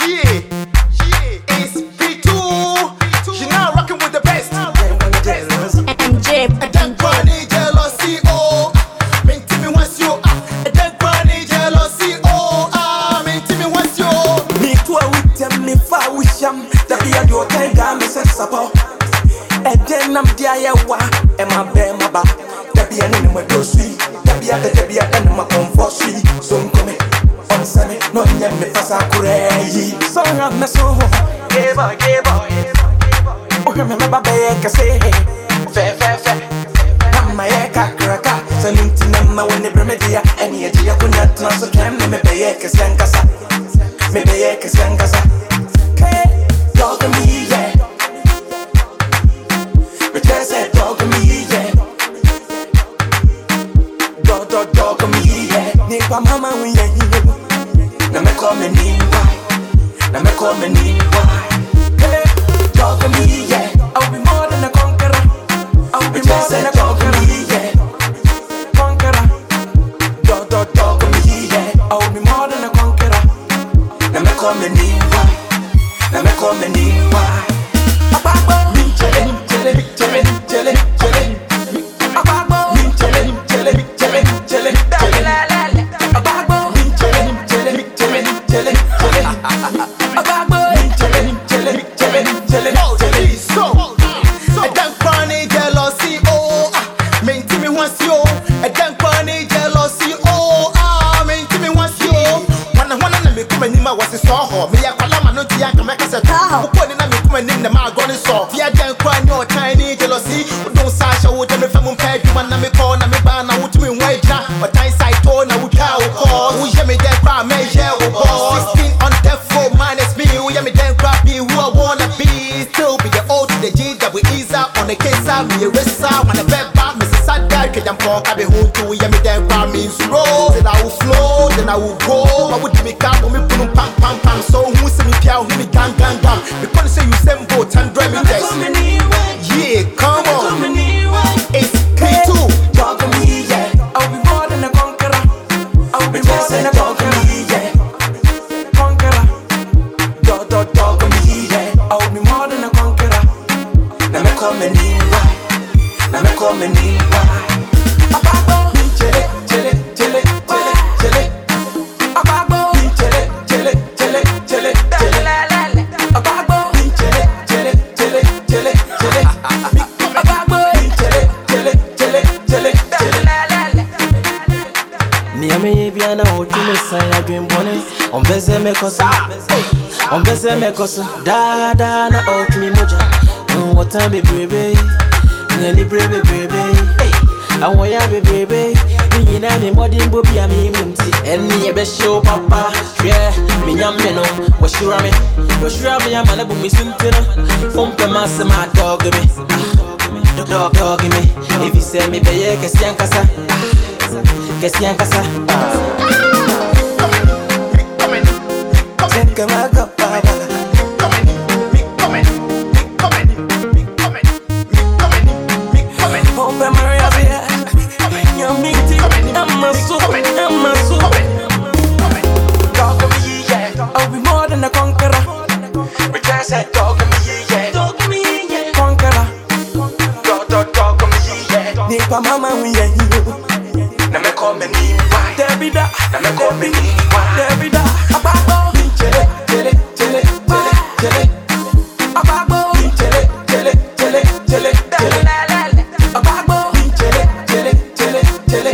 Yeah, yeah, it's P2. You're now rocking with the best. MJ, Then Granny jealousy, oh. Maintain me once you ah. Then Granny jealousy, oh. Ah, maintain me once you. Me to a witem me fa wisham Da be a do ten ga me set sapo E den nam dia ye wa E ma be ma ba Da be a ne ma do sui Da be a da be a da ma comfort sui no nye me fasa kure yi So nga me so Geba geba Ohe me me ba be ye kase Fe fe fe. Mama ye kakraka Sa ninti na ma wone bremedia Eni ye jia kunya tna so me me be ye kase nkasa Na me call me ni why Hey, dog me yeah. I'll be more than a conqueror. I'll be more than a conqueror. yeah. Conqueror. Dog dog dog me yeah. I'll be more than a conqueror. Na me me ni why me me ni chele on the case up. Me a rest up when the bed back. Mrs. Sadar, can you walk? I be home to we me then cry me slow. Then I will flow, then I will go. I would me come when me put on pam pam pam. So who see me piao, who me gang gang gang. Because say you same boat and drive me Na me me this. Yeah, come me on. It's P2. Dog me, yeah. I'll be more than a conqueror. I'll be more than a conqueror. yeah. Conqueror. Dog, dog, dog me, yeah. I'll be more than a conqueror. Now me call me ni why. Now me call me ni why. Abagbo, mi chele, chele, chele, chele, chele. Abagbo, mi chele, chele, chele, chele, chele. Abagbo, mi chele, chele, chele, chele, chele. Abagbo, mi chele, chele, chele, chele, chele. nneɛma yɛ bia na ɔtwene san adwenbɔne ɔmpɛ sɛ mɛkɔ so ɔmpɛ sɛ mɛkɔ so daadaa na ɔtwe mogya wɔta bebrebe nanibere bebrebe awɔyɛ bebrebe ne nyinaa me mmɔden bɔ bi a meemu nti ɛne yɛbɛhye wo papa. Hwɛ menyam me no wɔhyira me? Wɔhyira me? Ama no bu me so nti no fompɛ ma asɛm adɔge me. Ah, dɔge me. Ɛfi sɛ mebɛyɛ kɛseɛ ankasa kɛseɛ ankasa Nipa mama wiye hiyo Na me call me niwa Debida Na me call me na Debida Ababo. Mi chele chele chele chele chele. Ababo. Jele. chele jele, jele, jele, chele. Ababo. Mi chele chele chele chele.